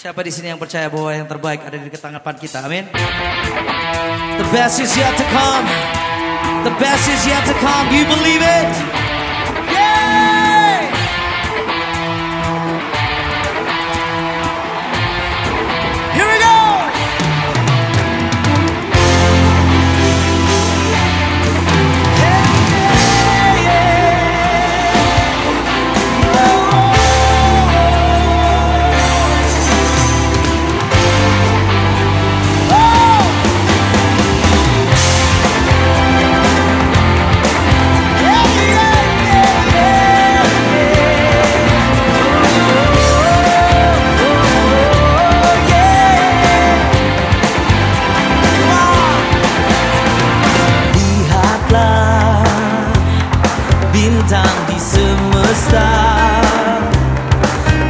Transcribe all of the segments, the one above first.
Siapa di sini yang percaya bahwa yang terbaik ada di ketangkapan kita? Amin. The best is yet to come. The best is yet to come. Do you believe it? bintang di semesta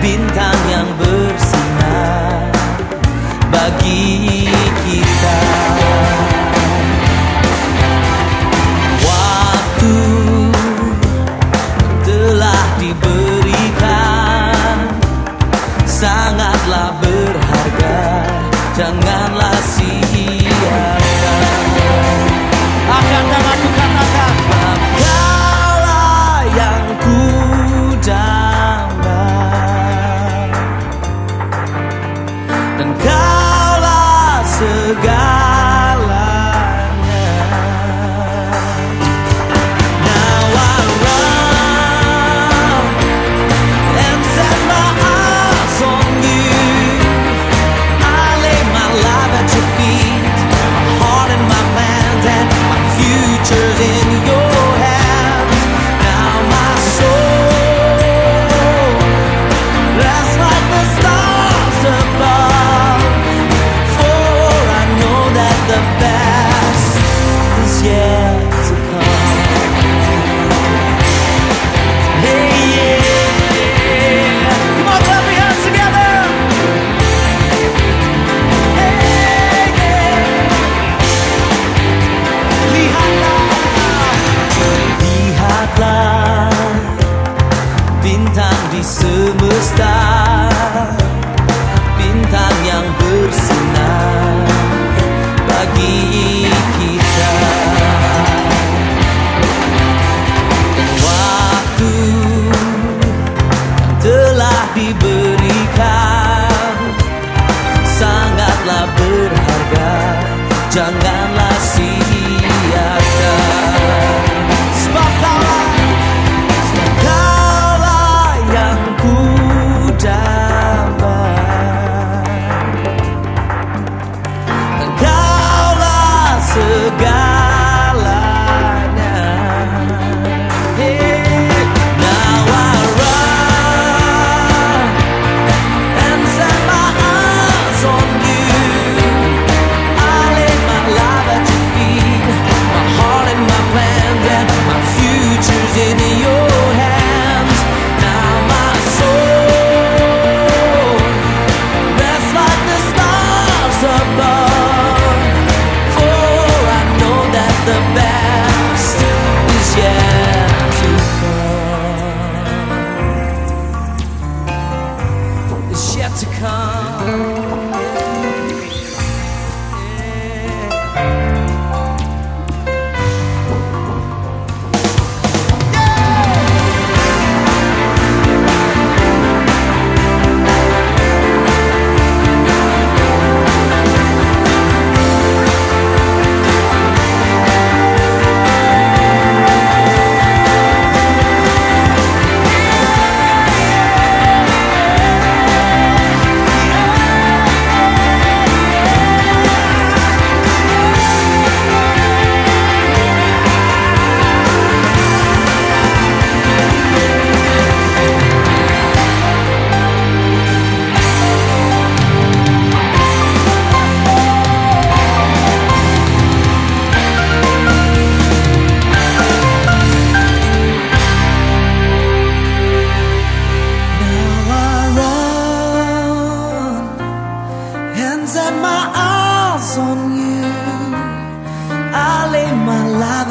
Bintang yang bersinar bagi kita Waktu telah diberikan Sangatlah berharga Janganlah sihir diberikan sangatlah berharga janganlah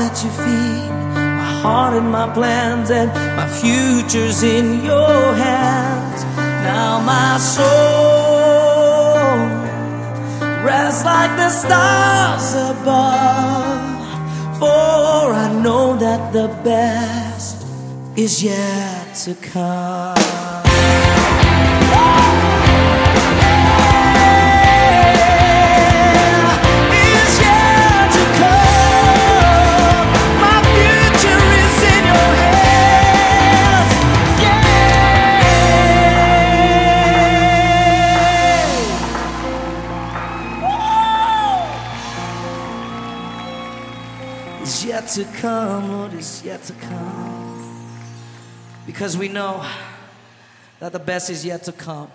at your feet. My heart and my plans and my future's in your hands. Now my soul rests like the stars above. For I know that the best is yet to come. is yet to come, Lord, is yet to come. Because we know that the best is yet to come.